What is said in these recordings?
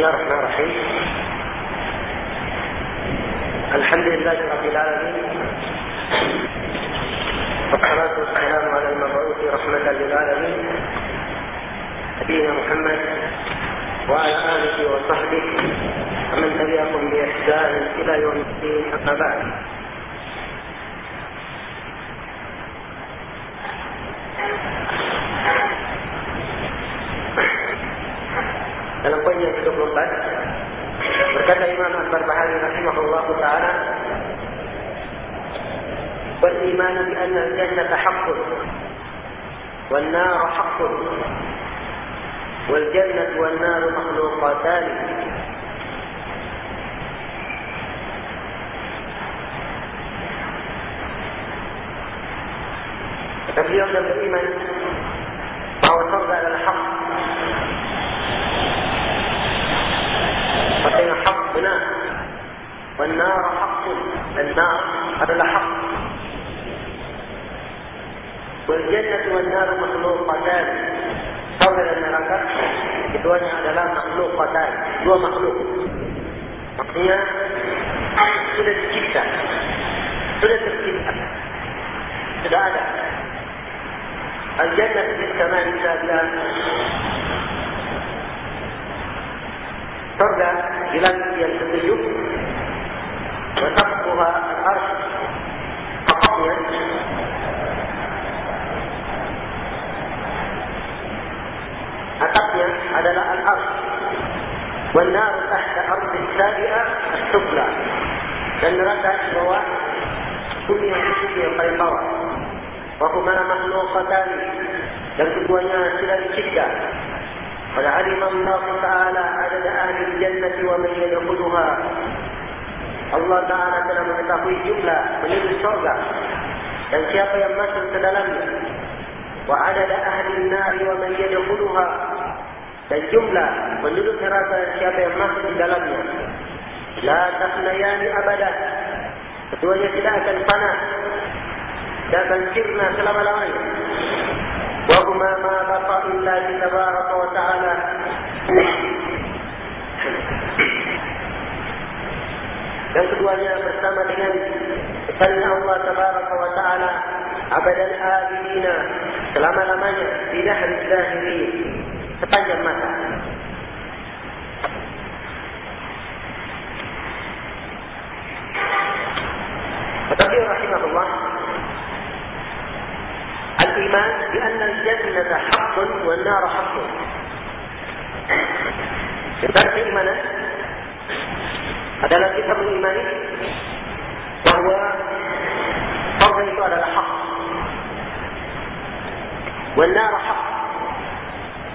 الله الرحمن الرحيم الحمد لله رب العالمين. والصلاة والسلام على المبعوث رحمة للعالمين. نبينا محمد وعلى آله وصحبه ومن تبعهم بإحسان إلى يوم الدين. أما بعد. الإيمان بأن الجنة حق والنار حق والجنة والنار مخلوقاتان يوم الإيمان أو الحفظ إلى الحق فإن حقنا والنار حق النار هذا حق Berjannah dan nar makhluk padan. Sama dan neraka. Keduanya adalah makhluk padan. Dua makhluk. Maksudnya, sudah dicipta. Sudah tercipta. Sudah ada. Al-Jannah di zaman Islam. Surga di langit yang ketujuh. Dan tak buha al-arsh. Apapun. التقية على الأرض. والنار تحت أرض السابئة السفلى. لأن رسل سماوات سمي في القيطرة وهما مخلوقتان. يمسكونها سلا بشدة قد علم الله تعالى عدد أهل الجنة ومن يدخلها. الله تعالى telah mengetahui جملة من surga dan siapa yang masuk ke dalamnya. Wa adada ahli nari wa man yadkhuluha dan jumlah penduduk neraka siapa yang masuk di dalamnya. La tahnayani abadah. Keduanya tidak akan panas. Tidak akan sirna selama-lamanya. Wa huma ma bapa illa tabaraka wa ta'ala. Dan keduanya bersama dengan tanya Allah tabaraka wa ta'ala Abadan abidina Selama-lamanya Di nahri zahiri تخيل مثلا فقدير رحمه الله الإيمان بأن الجنة حق والنار حق يبقى إيمانا adalah kita mengimani bahwa Allah itu adalah hak. Wal nar hak.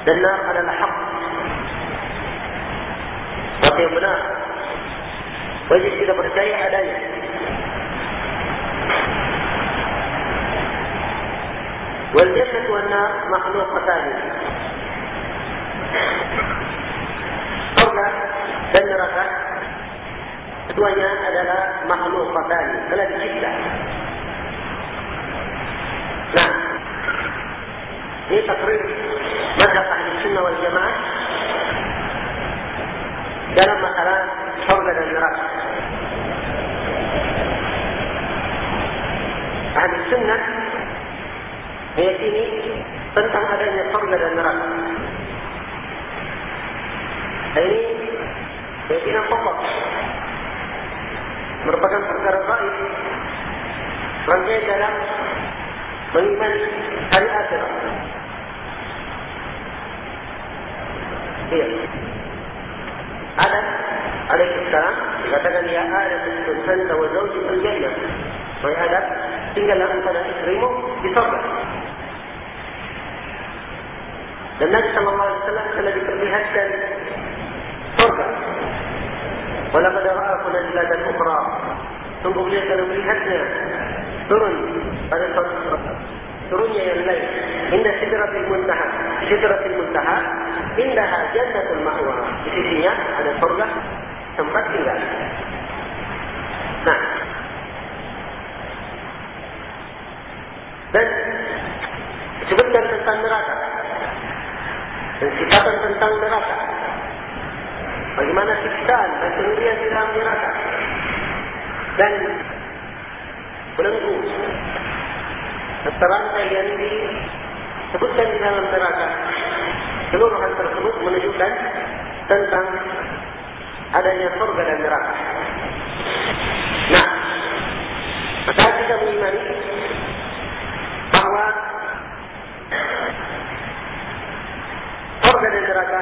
دلنا على الحق. وفي مناه ويجب إذا برجعي عليه. والجنة والنار مخلوق ثاني قبل بن رفع ثانيا adalah makhluk fatani telah dicipta. Nah, ini takrir mereka jamaah dalam masalah surga dan neraka. Ahli sunnah meyakini tentang adanya surga dan neraka. Ini keyakinan pokok merupakan perkara baik rangkaian dalam mengimani hari akhirat. الخير أدم عليه السلام غدلني يا آدم أنت وزوجك في الجنة ويا أدم إن لم تدع تكرمه بصبر النبي صلى الله عليه وسلم كان يكرم هشا صبر ولقد رأكم البلاد الأخرى ثم أغلي كان يكرم هشا ترن ترن يا الليل إن سدرة المنتهى Sidratil muntaha. Indaha jannatul ma'wa. Di sisinya ada surga tempat tinggal. Nah. Dan disebutkan tentang neraka. Dan sifatan tentang neraka. bagaimana siksaan dan kemudian di dalam neraka dan belenggu serantai yang disebutkan di dalam neraka. Seluruh hal tersebut menunjukkan tentang adanya surga dan neraka. Nah maka kita mengimani bahawa surga dan neraka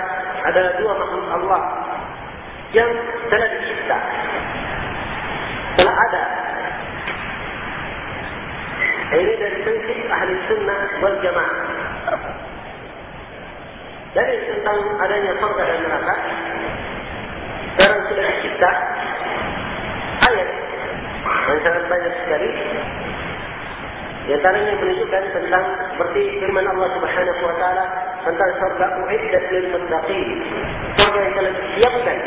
adalah dua makhluk Allah yang telah dicipta. Telah ada ini dari prinsip ahli sunnah wal jamaah dari tentang adanya surga dan neraka sekarang sudah dicipta ayat yang sangat banyak sekali di antaranya menunjukkan tentang seperti firman Allah Subhanahu wa taala tentang surga uiddat lil muttaqin. Surga yang telah disiapkan.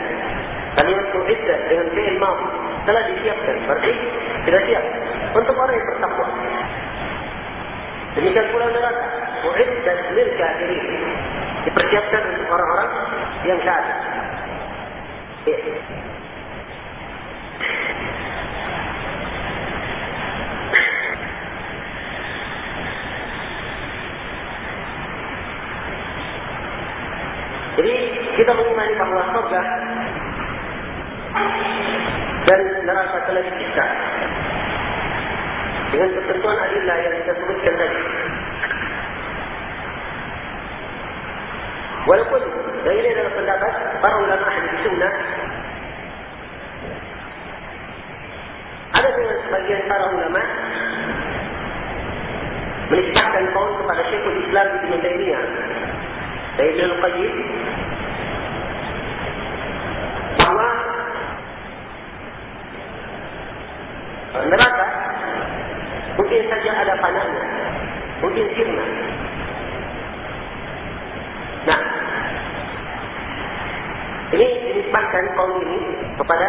Kalimat uiddat dengan fi'il madhi telah disiapkan. Berarti sudah siap untuk orang yang bertakwa. Demikian pula neraka uiddat lil kafirin. Dipersiapkan untuk orang-orang yang kafir. Jadi kita mengimani bahawa surga dan neraka telah dicipta dengan ketentuan adillah yang kita sebutkan tadi. Walaupun dan ini adalah pendapat para ulama ahli sunnah ada dengan sebagian para ulama menisbahkan kaum kepada Syekhul Islam Ibn Taymiyah dari Ibn Qayyim bahawa neraka mungkin saja ada panahnya mungkin sirna. Nah. Ini dinisbahkan kaum ini kepada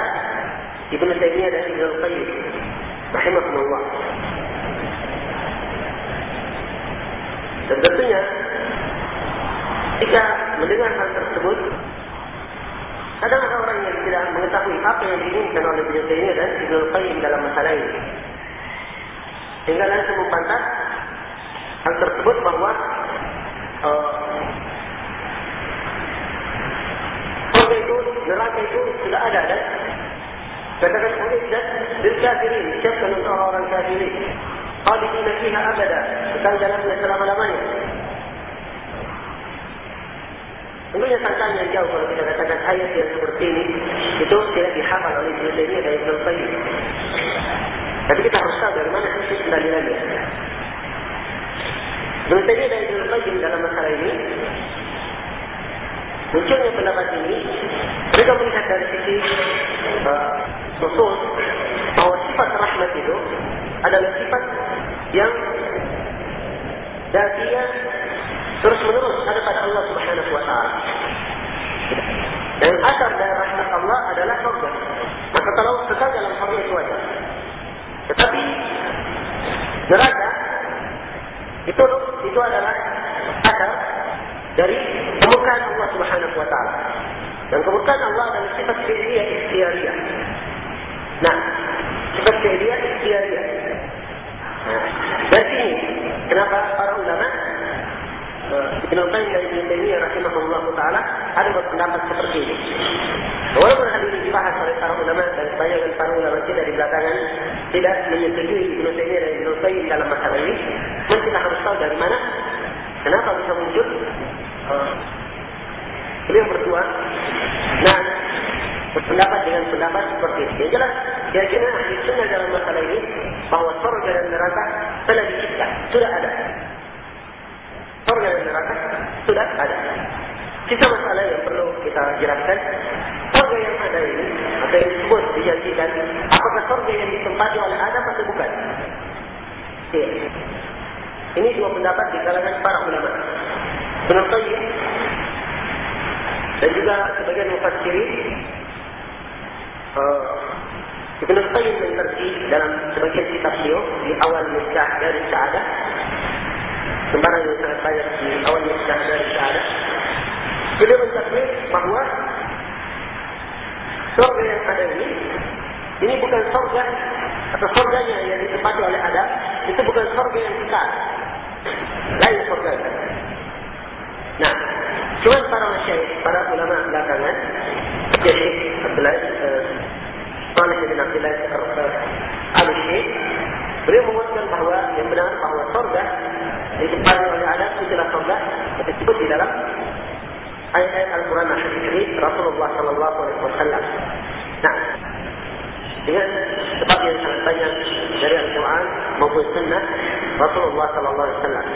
Ibn Taymiyah dan Ibn Qayyim. Rahimahullah dan tentunya jika mendengar hal tersebut, kadang ada orang yang tidak mengetahui apa yang diinginkan oleh Ibn Taymiyah dan Ibn Qayyim dalam masalah ini. Sehingga langsung mempantas hal tersebut bahawa uh, surga itu, neraka itu sudah ada dan katakan oleh dan bil kafirin, disiapkan untuk orang-orang kafirin. Khalidina fiha abada, kekal dalamnya selama-lamanya. Tentunya sangkaan yang jauh kalau kita katakan ayat yang seperti ini itu tidak dihafal oleh Ibn Taymiyah dan Ibn Qayyim. Tapi kita harus tahu dari mana sisi Taymiyah dan Ibn Qayyim dalam masalah ini munculnya pendapat ini mereka melihat dari sisi uh, usul bahawa sifat rahmat itu adalah sifat yang dia terus menerus ada pada Allah Subhanahu wa taala. Dan asal dari rahmat Allah adalah surga. Maka kalau kekal dalam surga itu saja. Tetapi neraka itu itu adalah asal dari kemurkaan Allah Subhanahu wa taala. Dan kemurkaan Allah adalah sifat fi'liyah ikhtiariyah. Nah, sifat fi'liyah ikhtiariyah. Nah, dari sini kenapa para ulama Ibn Qayyim dan Ibn Taymiyah rahimahullah ta'ala ada berpendapat seperti ini. Walaupun hal ini dibahas oleh para ulama dan sebanyak para ulama kita di belakangan tidak menyetujui Ibn Taymiyah dan Ibn Qayyim dalam masalah ini, pun kita harus tahu dari mana, kenapa bisa muncul uh, beliau berdua. Nah, berpendapat dengan pendapat seperti ini. Yang jelas, kira-kira ahli sunnah dalam masalah ini, bahawa surga dan neraka telah dicipta, sudah ada surga dan neraka sudah ada. Sisa masalah yang perlu kita jelaskan, surga yang ada ini, atau yang disebut dijanjikan, apakah surga yang ditempati oleh Adam atau bukan? Ya. Ini dua pendapat di kalangan para ulama. Penonton dan juga sebagian mufassirin uh, Ibn Qayyim mengerti dalam sebagian kitab beliau di awal Miftah dari Sa'adah sembarang yang sangat banyak di awal Miftah dari Sa'adah beliau mencapai bahawa surga yang ada ini, ini bukan surga atau surganya yang ditempati oleh Adam, itu bukan surga yang kekal. Lain surga. Nah, cuma para masyarakat, para ulama belakangan, jadi uh, Salih bin Abdullah uh, al-Syekh, beliau menguatkan bahawa yang benar bahawa surga ditempati oleh Adam itulah surga disebut di dalam ayat-ayat Al-Quran hadis Rasulullah Sallallahu Alaihi Wasallam. Nah, dengan sebab yang sangat banyak dari Al-Quran maupun Sunnah Rasulullah Sallallahu Alaihi Wasallam.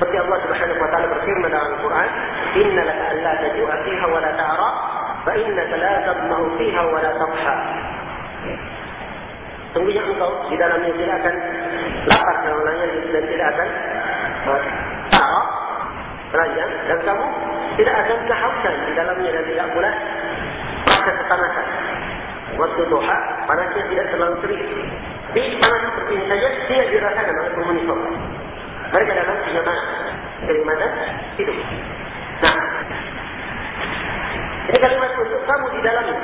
Seperti Allah Subhanahu Wa Taala berfirman dalam Al-Quran, Inna laka alla tajua fiha wa la ta'ra, fa innaka la tadma'u fiha wa la tadha. Sungguhnya engkau di dalamnya tidak akan lapar dan dan tidak akan uh, ta'ra, telanjang, dan kamu tidak akan kehausan di dalamnya dan tidak pula rasa kepanasan. Waktu doha, panasnya tidak terlalu terik. Tapi panas seperti ini saja tidak dirasakan oleh penghuni surga. Mereka dalam kenyamanan. Dari mana? Hidup. Nah, ini kalimat untuk kamu di dalamnya.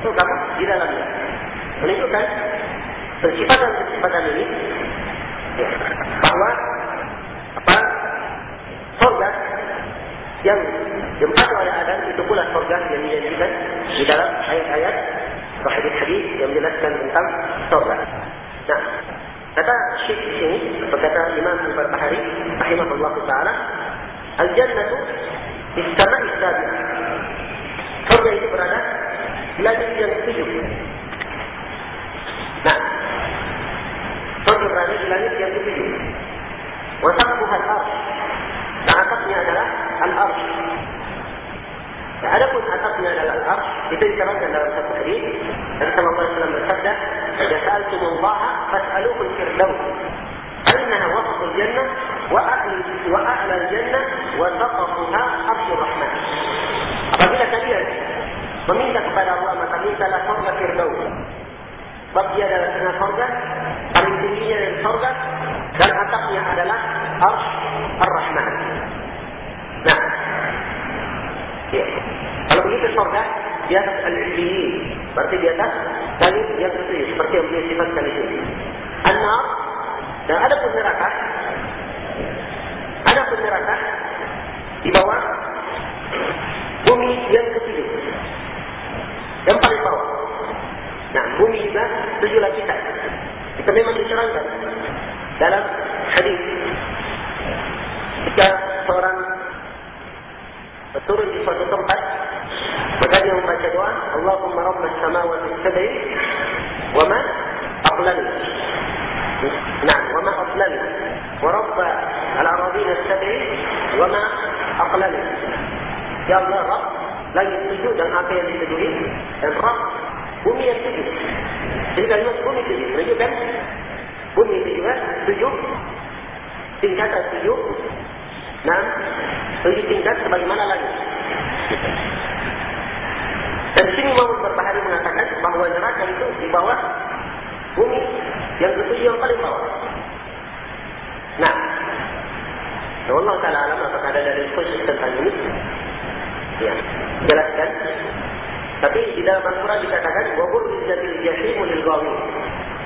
Untuk kamu di dalamnya. Menunjukkan persifatan-persifatan ini bahwa apa surga yang diempat oleh Adam itu pula surga yang dijanjikan di dalam ayat-ayat hadis-hadis yang menjelaskan tentang surga. Nah, kata Syekh di sini, berkata Imam Al-Barbahari, rahimahullah ta'ala, Al-Jannatu istana istabi. Surga itu berada di langit yang ketujuh. Nah, surga berada di langit yang ketujuh. Wasakabuha al-arsh. Dan atapnya adalah al-arsh. Dan ada pun atapnya adalah al-arsh. Itu diterangkan dalam satu hadis. Dan Rasulullah SAW bersabda, "Jika sa'altum Allah, fas'aluhu al-firdaus." Al-naha wasful jannah wa a'la wa a'la al-jannah wa saqafuha arsyur rahman. Apabila kalian meminta kepada Allah maka mintalah surga firdaus. Sebab dia adalah tengah surga, paling tingginya dari surga, dan atapnya adalah arsh ar-rahman. Nah, ya. kalau begitu surga di atas al-illiyin, berarti di atas langit yang ketujuh, seperti yang beliau sifatkan di sini. An-nar, dan ada pun neraka, ada pun neraka di bawah bumi yang ketujuh, yang paling tujuh lapisan. Kita memang dicerangkan dalam hadis jika seorang berturun di suatu tempat maka dia membaca doa Allahumma rabbas samawati sab'i wa ma aqlani nah wa ma aqlani wa rabb al-aradin sab'i wa ma aqlani ya Allah rabb langit tujuh dan apa yang dituduhi dan rabb bumi yang tujuh jadi kalimat bumi tujuh menunjukkan bumi itu juga tujuh tingkatan tujuh Nah, tujuh tingkat sebagaimana lagi. Dan sini Muhammad berbahari mengatakan bahawa neraka itu di bawah bumi yang ketujuh yang paling bawah. Nah, Allah Taala alam apakah ada dari khusus tentang ini? Ya, jelaskan. Tapi di dalam Al-Quran dikatakan wabur jatil jahimu lil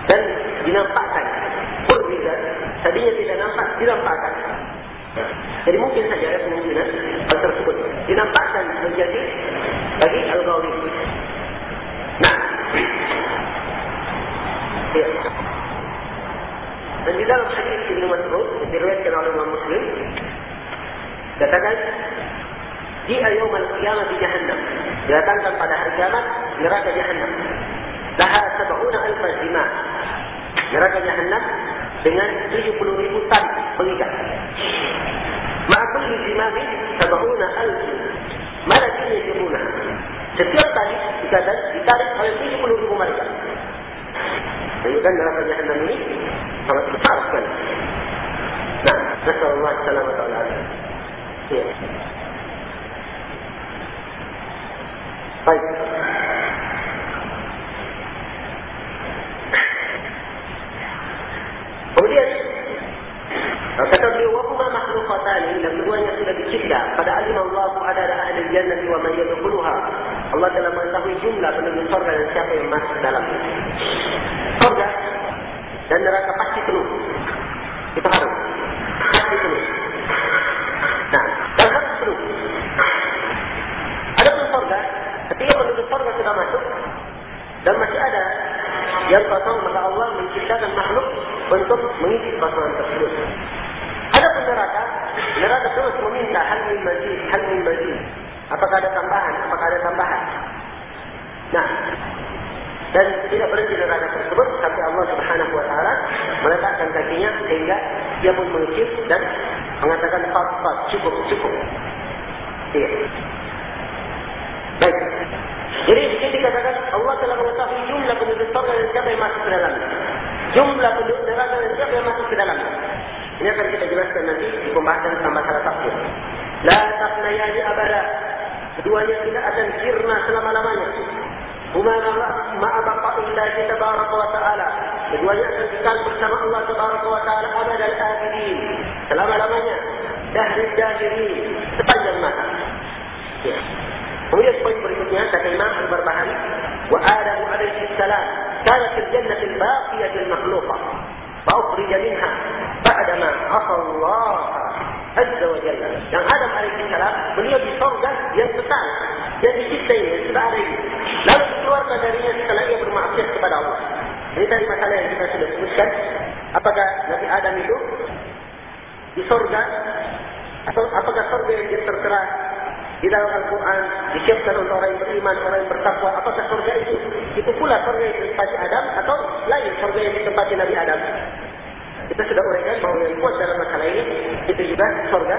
dan dinampakkan. Berbeza, tadinya tidak nampak, dinampakkan. Jadi mungkin saja ada kemungkinan hal tersebut dinampakkan menjadi bagi al-ghawi. Nah, ya. Dan di dalam hadis Ibn Mas'ud diriwayatkan oleh Imam Muslim katakan جيء يوم القيامة بجهنم إذا تنقل لها القيامة مراد جهنم لها سبعون ألف جماع neraka Jahannam dengan 70 ribu tan pengikat. maka di jima Ma'akul jimami sabahuna mana jenis yajibuna. Setiap tali ditarik, ditarik oleh 70 ribu malaikat. Menunjukkan neraka Jahannam ini sangat besar sekali. Nah, Rasulullah Sallallahu Alaihi Wasallam. Yeah. Baik. Kemudian kata beliau makhlukatan dan keduanya sudah dicipta pada alim Allah ada ahli jannah wa man yadkhuluha Allah telah mengetahui mengetahui jumlah penduduk surga dan siapa yang masuk ke dalam. Surga dan neraka pasti penuh. Itu harus. Pasti penuh. Nah, dan harus penuh. Ada pun surga, ketika penduduk surga sudah masuk, dan masih ada yang kosong, maka Allah menciptakan makhluk untuk mengisi kosongan tersebut. Ada pun neraka, neraka terus meminta hal min majid, hal min majid. Apakah ada tambahan? Apakah ada tambahan? Nah, dan tidak berhenti neraka tersebut sampai Allah Subhanahu wa taala meletakkan kakinya sehingga dia pun mengicip dan mengatakan fat fat cukup cukup. Iya. Baik. Jadi di sini dikatakan Allah telah mengetahui jumlah penduduk surga dan siapa yang masuk ke dalamnya. Jumlah penduduk neraka dan siapa yang masuk ke dalamnya. Ini akan kita jelaskan nanti di pembahasan sama salah tafsir. La tafnayani abada. Keduanya tidak akan sirna selama-lamanya. Huma ma'a baqa'illahi tabaraka wa ta'ala. Keduanya akan kekal bersama Allah tabaraka wa ta'ala abad al-abidin. Selama-lamanya. Dahri dahirin. Sepanjang masa. Ya. Kemudian poin berikutnya kata Imam Al-Barbahari, wa Adam alaihi salam kanat fil jannah al-baqiyah al-makhluqah. Fa ukhrija minha ba'da ma Allah azza wa jalla. Yang Adam alaihi salam beliau di surga yang kekal yang ada ini. Lalu dikeluarkan darinya setelah ia bermaksiat kepada Allah. Ini tadi masalah yang kita sudah sebutkan. Apakah Nabi Adam itu di surga atau apakah surga yang dia tertera di dalam Al-Quran disiapkan untuk orang yang beriman, orang yang bertakwa. Apakah surga itu? Itu pula surga yang ditempati Adam atau lain surga yang ditempati Nabi Adam? Kita sudah uraikan bahawa yang kuat dalam masalah ini itu juga surga.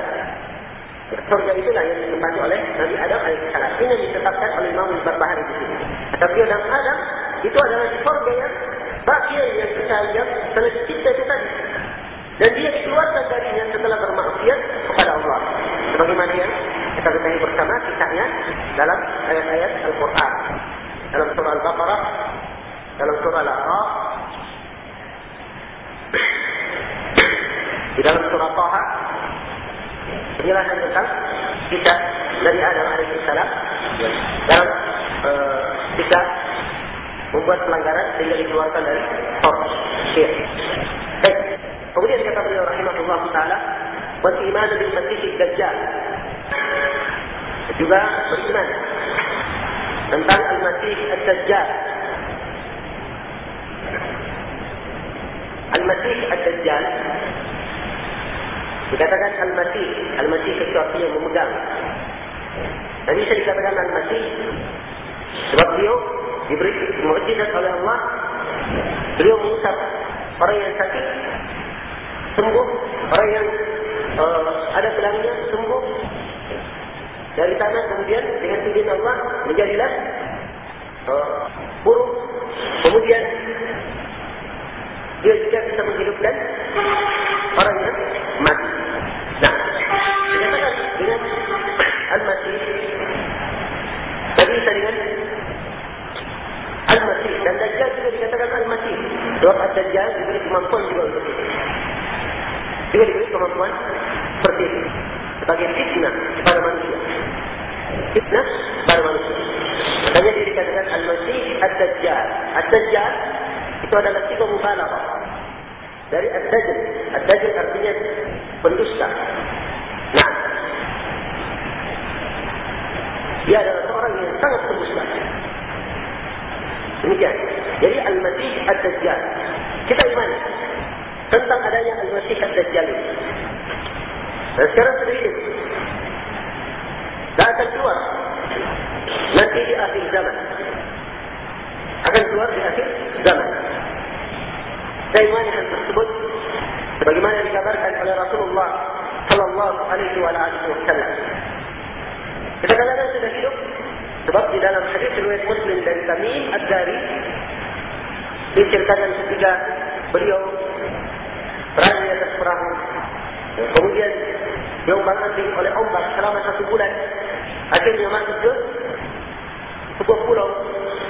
Surga itulah yang ditempati oleh Nabi Adam AS. Ini yang ditetapkan oleh Imam Al-Barbahari di sini. Tapi dalam Adam itu adalah surga yang bahagia yang kita lihat telah dicipta itu tadi. Dan dia dikeluarkan darinya setelah bermaksiat kepada Allah. Sebagaimana yang kita ketahui bersama kisahnya dalam ayat-ayat Al-Quran. Dalam surah Al-Baqarah, dalam surah Al-A'raf, di dalam surah Taha, penjelasan tentang kisah dari Adam AS dalam uh, kisah membuat pelanggaran sehingga dikeluarkan dari surah. Baik. Kemudian kata beliau rahimahullah ta'ala, Beriman bil Masih Dajjal juga beriman tentang Al-Masih Ad-Dajjal. Al-Masih Ad-Dajjal dikatakan Al-Masih, Al-Masih sesuatu yang memegang. Tadi saya dikatakan Al-Masih sebab beliau diberi mukjizat oleh Allah. Beliau mengusap orang yang sakit sembuh, orang yang uh, ada pelangnya sembuh, dari tanah kemudian dengan izin Allah menjadilah uh, buruk. Kemudian dia juga bisa menghidupkan orang yang mati. Nah, dikatakan dengan al-masih tadi bisa dengan al-masih dan dajjal juga dikatakan al-masih. Sebab al-dajjal diberi kemampuan juga untuk itu. Juga diberi kemampuan seperti itu sebagai fitnah kepada manusia. Fitnah kepada manusia. Makanya dia dikatakan Al-Masih Ad-Dajjal. Itu adalah tiga mubalaghah. Dari Ad-Dajjal. Ad-Dajjal artinya pendusta. Nah. Dia adalah seorang yang sangat pendusta. Demikian. Jadi Al-Masih Ad-Dajjal. Kita iman tentang adanya Al-Masih Ad-Dajjal ini. Dan sekarang sudah hidup. Akan keluar. Nanti di akhir zaman. Akan keluar di akhir zaman. Saya hal tersebut. Sebagaimana dikabarkan oleh Rasulullah Sallallahu Alaihi Wasallam. Kita katakan sudah hidup. Sebab di dalam hadis riwayat Muslim dari Tamim Ad-Dari diceritakan ketika beliau berada di atas perahu kemudian diombang ambing oleh ombak selama satu bulan. Akhirnya masuk ke sebuah pulau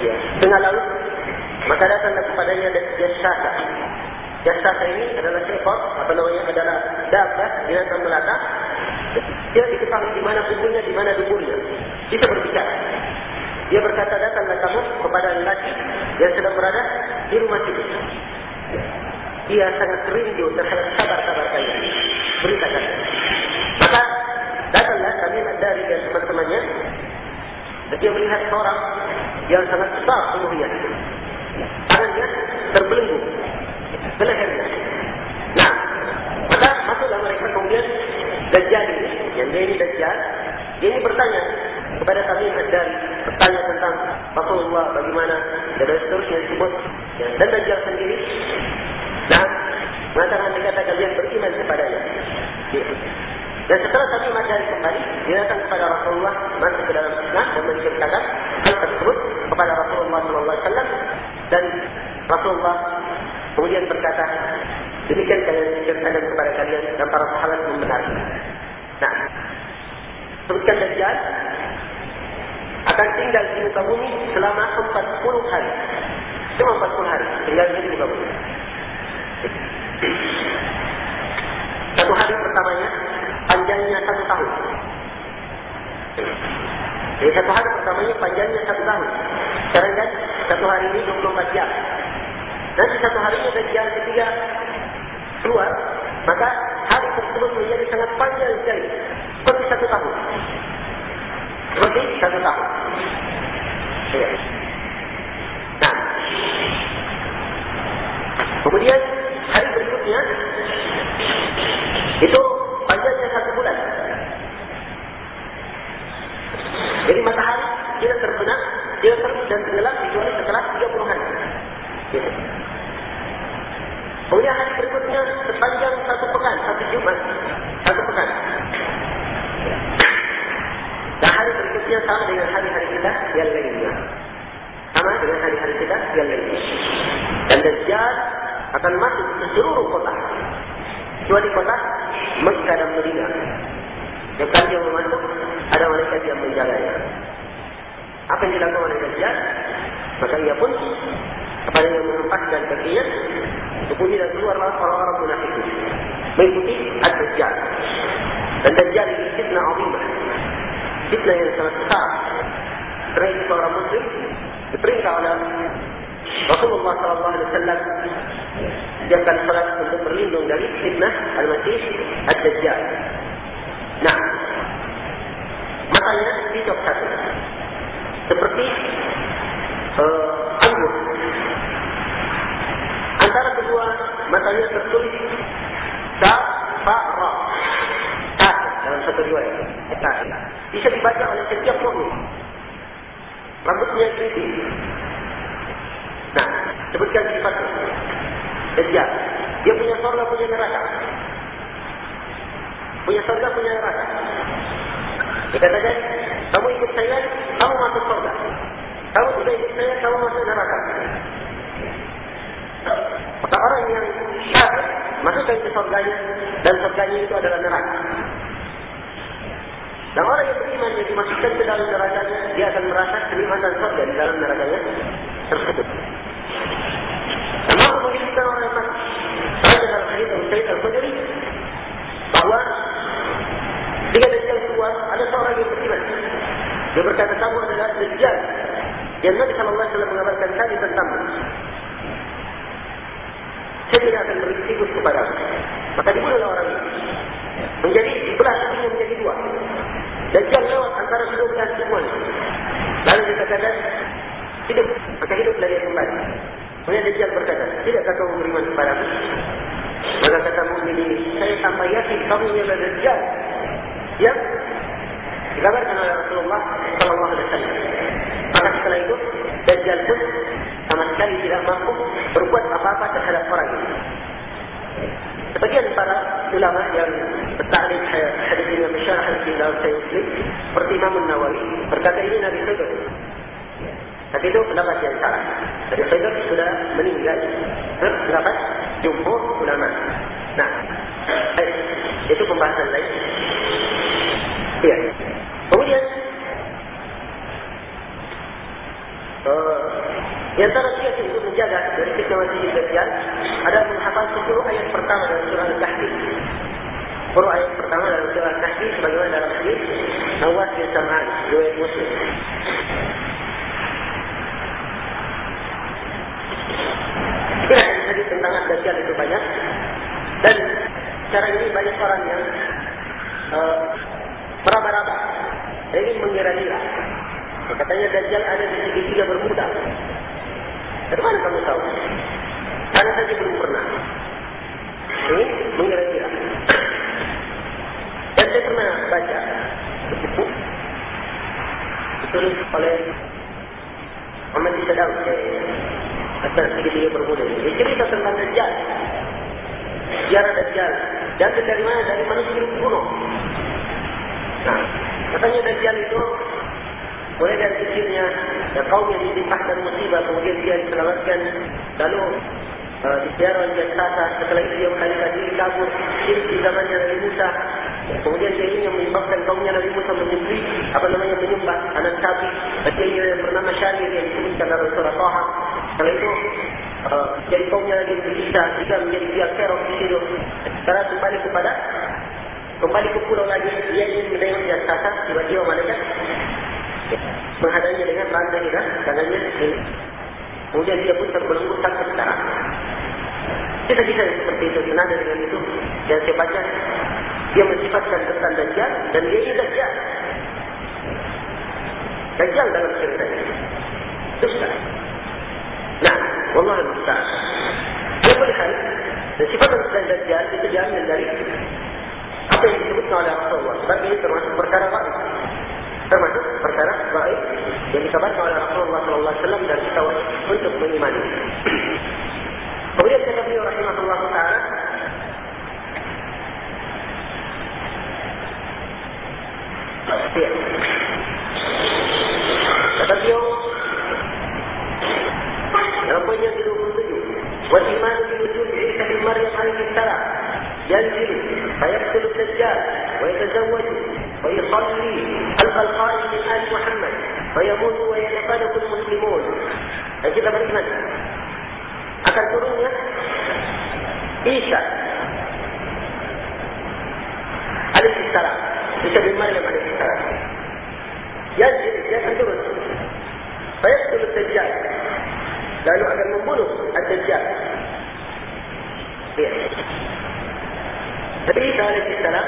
ya, tengah laut. Maka datanglah kepadanya jasasa. Jasasa ini adalah seekor, apa namanya adalah dabah binatang melata. Dia diketahui di mana kumpulnya, di mana duburnya. Bisa berbicara. Dia berkata datanglah kamu kepada lelaki yang sedang berada di rumah itu. Dia sangat rindu terhadap kabar-kabar kalian. Beritakan. Maka datanglah kami dari teman-temannya. Dan dia melihat seorang yang sangat besar tubuhnya. Tangannya terbelenggu. Belehernya. Nah, maka masuklah mereka kemudian Dajjal ini, yang dia ini Dajjal, dia ini bertanya kepada kami dari bertanya tentang Rasulullah bagaimana dan seterusnya disebut dan Dajjal sendiri nah mengatakan dia kata kalian beriman kepadanya dan setelah kami majari kembali dia datang kepada Rasulullah masuk ke dalam Islam dan menceritakan hal tersebut kepada Rasulullah SAW dan Rasulullah kemudian berkata demikian kalian ceritakan kepada kalian dan para sahabat membenarkan nah sebutkan Dajjal akan tinggal di muka bumi selama 40 hari. Cuma 40 hari tinggal di muka bumi. Satu hari pertamanya panjangnya satu tahun. Jadi satu hari pertamanya panjangnya satu tahun. Sekarang kan satu hari ini 24 jam. Nanti satu hari ini jam ketiga keluar, maka hari tersebut menjadi sangat panjang sekali. Seperti satu tahun. Seperti satu tahun. Ya. Nah. Kemudian hari berikutnya itu panjangnya satu bulan. Jadi matahari tidak terbenam, tidak terbit dan tenggelam kecuali setelah 30 hari. Kemudian hari berikutnya sepanjang satu pekan, satu Jumat, satu pekan. Dan hari berikutnya sama dengan hari-hari kita yang lainnya. Sama dengan hari-hari kita yang lainnya. Dan Dajjal akan masuk ke seluruh kota. Kecuali kota Mekah dan Medina. Yang kali yang masuk, ada malaikat yang menjaganya. Apa yang dilakukan oleh Dajjal? Maka ia pun kepada yang menempatkan kakinya, kemudian dan keluarlah orang-orang munafik mengikuti Ad-Dajjal. Dan Dajjal ini fitnah azimah fitnah yang sangat besar. Kerana itu seorang muslim diperintah oleh Rasulullah wasallam dia akan salat untuk berlindung dari fitnah al-masih ad-dajjal. Nah, matanya dicop satu. Seperti uh, anggur. Antara kedua matanya tertulis ta fa. Ta dalam satu riwayat. Ta bisa dibaca oleh setiap mukmin. Rambutnya keriting. Nah, sebutkan sifat Dajjal. Dia punya surga, punya neraka. Punya surga, punya neraka. Dia katakan, kamu ikut saya, kamu masuk surga. Kamu tidak ikut saya, kamu masuk neraka. Maka orang yang syahid, masukkan ke surganya, dan surganya itu adalah neraka. Dan orang yang beriman yang dimasukkan ke dalam nerakanya, dia akan merasa kenikmatan surga di dalam nerakanya tersebut. Dan mengisahkan orang yang masuk. Saya dalam hadis Sayyid Al-Khudri, bahawa jika Dajjal keluar, ada seorang yang beriman. Dia berkata, kamu adalah Dajjal. Yang Nabi SAW mengabarkan tadi tentang saya tidak akan beri tikus kepada Maka dibunuhlah orang ini. Menjadi dibelah hatinya menjadi dua. Dajjal lewat antara kedua belah semua. Lalu dia kata, hidup. Maka hiduplah dia kembali. Kemudian Dajjal berkata, tidakkah kau beriman kepada aku? Maka kata mukmin ini, saya tambah yakin kamu ini adalah Dajjal. Ya? Dikabarkan oleh Rasulullah Wasallam. Maka setelah itu, Dajjal pun sama sekali tidak mampu berbuat apa-apa terhadap orang ini. Sebagian para ulama yang bertaklid hadis ini mensyarah hadis ini dalam Muslim seperti Imam Nawawi berkata ini Nabi Khidir. Tapi itu pendapat yang salah. Nabi Khidir sudah meninggal. Pendapat jumhur ulama. Nah, eh, itu pembahasan lain. Ya. Kemudian uh, di antara kiat untuk menjaga dari masjid Dajjal adalah menghafal 10 ayat pertama dalam surah Al-Kahfi. 10 ayat pertama dalam surah Al-Kahfi sebagaimana dalam hadis Nawas bin Sam'an riwayat Muslim. Hadis tentang Dajjal itu banyak. Dan cara ini banyak orang yang uh, meraba-raba. Ingin mengira-gira. Katanya Dajjal ada di segitiga bermuda. Dari mana kamu tahu? Karena saja belum pernah. Ini mengira-gira. Dan saya pernah baca buku ditulis oleh Muhammad Isadam atas segitiga bermuda. Dia cerita tentang Dajjal. Sejarah Dajjal. Dan dari mana? Dari manusia kuno. Nah, katanya Dajjal itu mulai dari kecilnya dan kaum yang ditimpahkan musibah kemudian dia diselamatkan lalu uh, dipiara oleh jasasa setelah itu dia mengalihkan diri kabur di zamannya Nabi Musa kemudian dia ingin menyebabkan kaumnya Nabi Musa menyembeli apa namanya menyembah anak sapi dia yang bernama Syarir yang disebutkan dalam surah Taha setelah itu uh, kaumnya lagi berkisah jika menjadi pihak kerok di situ sekarang kembali kepada kembali ke pulau lagi dia ingin menengok jasasa tiba-tiba malaikat menghadapnya dengan rantai kita, tangannya ini. Kemudian dia pun terbelenggu sampai sekarang. Kita bisa seperti itu, senada dengan itu. Dan saya baca, dia mensifatkan tentang Dajjal, dan dia ini Dajjal. Dajjal dalam cerita ini. Dusta. Allah Al-Mustah. Dia dan sifat tentang Dajjal itu diambil dari apa yang disebutkan oleh Rasulullah. Sebab ini termasuk perkara baik termasuk perkara baik yang dikabarkan oleh Rasulullah wasallam dan kita wajib untuk mengimani. Kemudian kata beliau rahimahullah taala Ya. Kata beliau ضيق الوجود والايمان بوجود عيسى بن مريم عليه السلام ينزل فيقتل الدجال ويتزوج ويصلي خلف الخارج من ال محمد فيموت ويتفلك المسلمون أجيب من akan عيسى عليه السلام عيسى بن مريم عليه ينزل ينزل فيقتل الدجال lalu akan membunuh Ad-Dajjal ya. Nabi Isa salam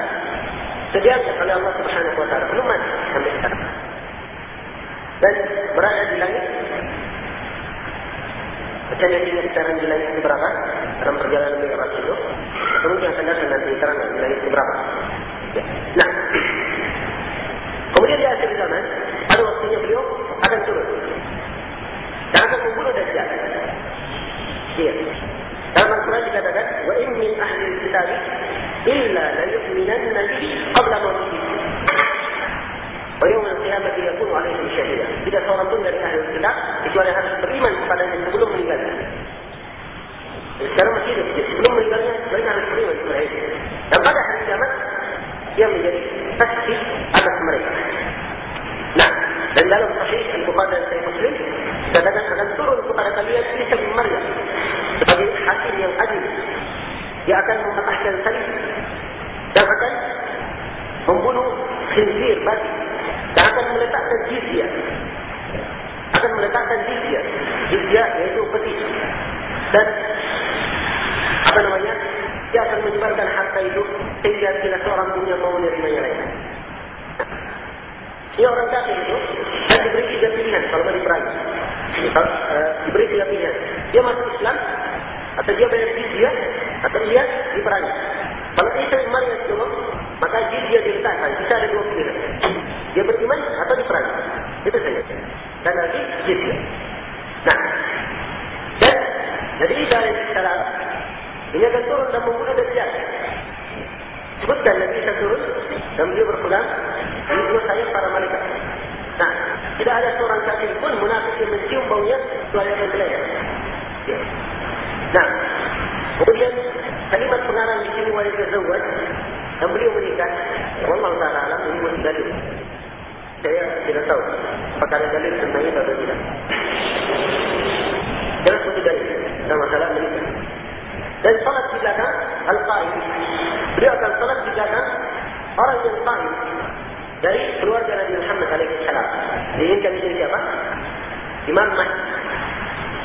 sediakan oleh Allah Subhanahu taala belum mati sampai sekarang. Dan berada di langit. Macam yang dia sekarang di langit berapa? Dalam perjalanan Mi'raj itu. Kemudian akan datang nanti terang di langit berapa? Ya. Nah. Kemudian di akhir zaman, pada waktunya beliau akan turun. Dan akan membunuh Dajjal. Dikatakan, Wa in min ahli kitab illa la yu'minanna bihi qabla mawtihi. Wa yawm al-qiyamah yakunu alaihim syahida. Tidak seorang pun dari ahli kitab kecuali harus beriman kepada yang sebelum meninggalnya. Sekarang masih hidup. Sebelum meninggalnya, mereka harus beriman kepada itu. Dan pada hari kiamat, dia menjadi saksi atas mereka. Nah, dan dalam sahih Al-Bukhari dan Sahih Muslim, dikatakan akan turun kepada kalian Isa bin Maryam sebagai hakim yang adil dia akan mematahkan salib dan akan membunuh khinzir bagi dan akan meletakkan jizya. Akan meletakkan jizya. Jizya yaitu peti. Dan apa namanya dia akan menyebarkan harta itu sehingga tidak seorang punya mau menerimanya lagi ini orang kafir itu dan diberi tiga pilihan kalau mau diperangi. Uh, diberi tiga pilihan. Dia masuk Islam atau dia bayar jizya atau dia diperangi. Kalau Isa bin Maryam itu, maka jizya diletakkan. Kita ada dua pilihan. Dia beriman atau diperangi. Itu saja. Dan lagi jizya. Nah, dan jadi Isa alaihissalam ini akan turun dan membunuh Dajjal. Sebutkan Nabi Isa turun dan beliau berpegang di dua sayap para malaikat. Nah, tidak ada seorang kafir pun munafik yang mencium baunya kecuali yang beliau. Nah, kemudian kalimat pengarang di sini wali tazawwaj dan beliau menikah. Wallahu taala alam ini masih dalil. Saya tidak tahu apakah dalil tentang itu atau tidak. Jelas masih dalil tentang masalah menikah. Dan salat di belakang al-qaim. Beliau akan salat di belakang orang yang qaim dari keluarga Nabi Muhammad alaihi salam. Diinginkan menjadi siapa? Imam Mahdi.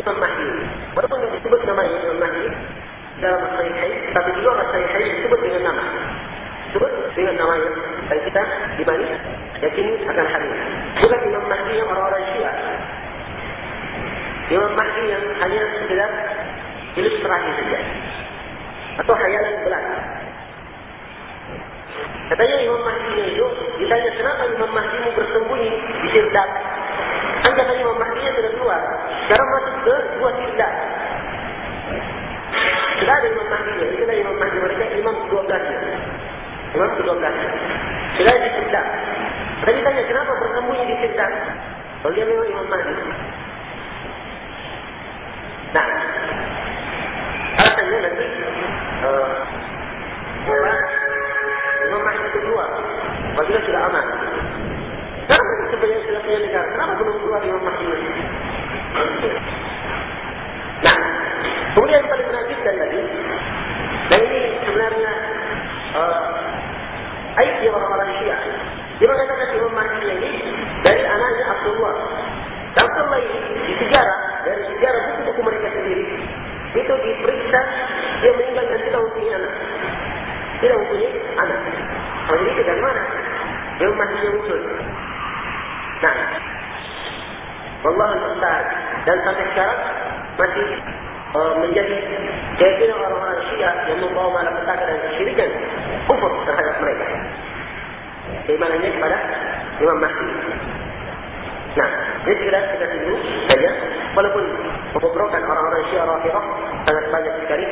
Imam Mahdi. Walaupun disebut nama Imam Mahdi dalam Sahih tapi juga Sahih disebut dengan nama. Sebut dengan nama yang dan kita imani yakini akan hal ini. Bukan Imam Mahdi yang orang-orang Syiah. Imam Mahdi yang hanya sekedar ilustrasi saja. Atau hayalan belaka. Katanya Imam Mahdi itu ditanya kenapa Imam Mahdi bersembunyi di sirdap. Kan katanya Imam Mahdi sudah keluar. Sekarang masuk ke dua sirdap. Sudah ada Imam Mahdi. Itulah Imam Mahdi mereka Imam 12 ya. Imam 12 Sudah di sirdap. Tadi tanya kenapa bersembunyi di sirdap. Kalau dia memang Imam Mahdi. Nah, alasannya nanti uh, Imam Mahdi itu keluar apabila sudah aman. Kenapa sebenarnya sudah punya negara? Kenapa belum keluar Imam Mahdi? Nah, kemudian yang paling menakjubkan dan ini sebenarnya uh, aib dia orang-orang Syiah. Dia mengatakan Imam Mahdi ini dari anaknya Abdullah. Abdullah ini di sejarah, dari sejarah buku-buku mereka sendiri, itu diperiksa dia meninggal dan tidak mempunyai anak. Tidak mempunyai anak. Kalau ini dari mana? Dia masih yang muncul. Nah, Allah Ustaz dan sampai sekarang masih uh, menjadi keyakinan orang-orang Syiah yang membawa malapetaka dan kesyirikan kufur terhadap mereka. Keimanannya kepada Imam Mahdi. Nah, ini segera kita tunggu saja. Walaupun pembobrokan orang-orang Syiah Rafirah sangat banyak sekali.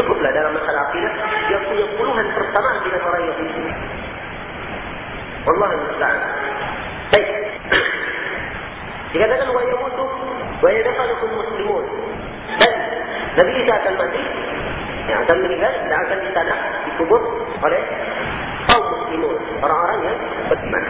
Cukuplah dalam masalah akidah. Dia punya puluhan persamaan dengan orang Yahudi. Allah Musta'an. Baik. Dikatakan wa yamutu wa yadafalukum muslimun. Dan Nabi Isa akan mati. Yang akan meninggal dan akan ditanah, dikubur oleh kaum muslimun. Orang-orang yang beriman.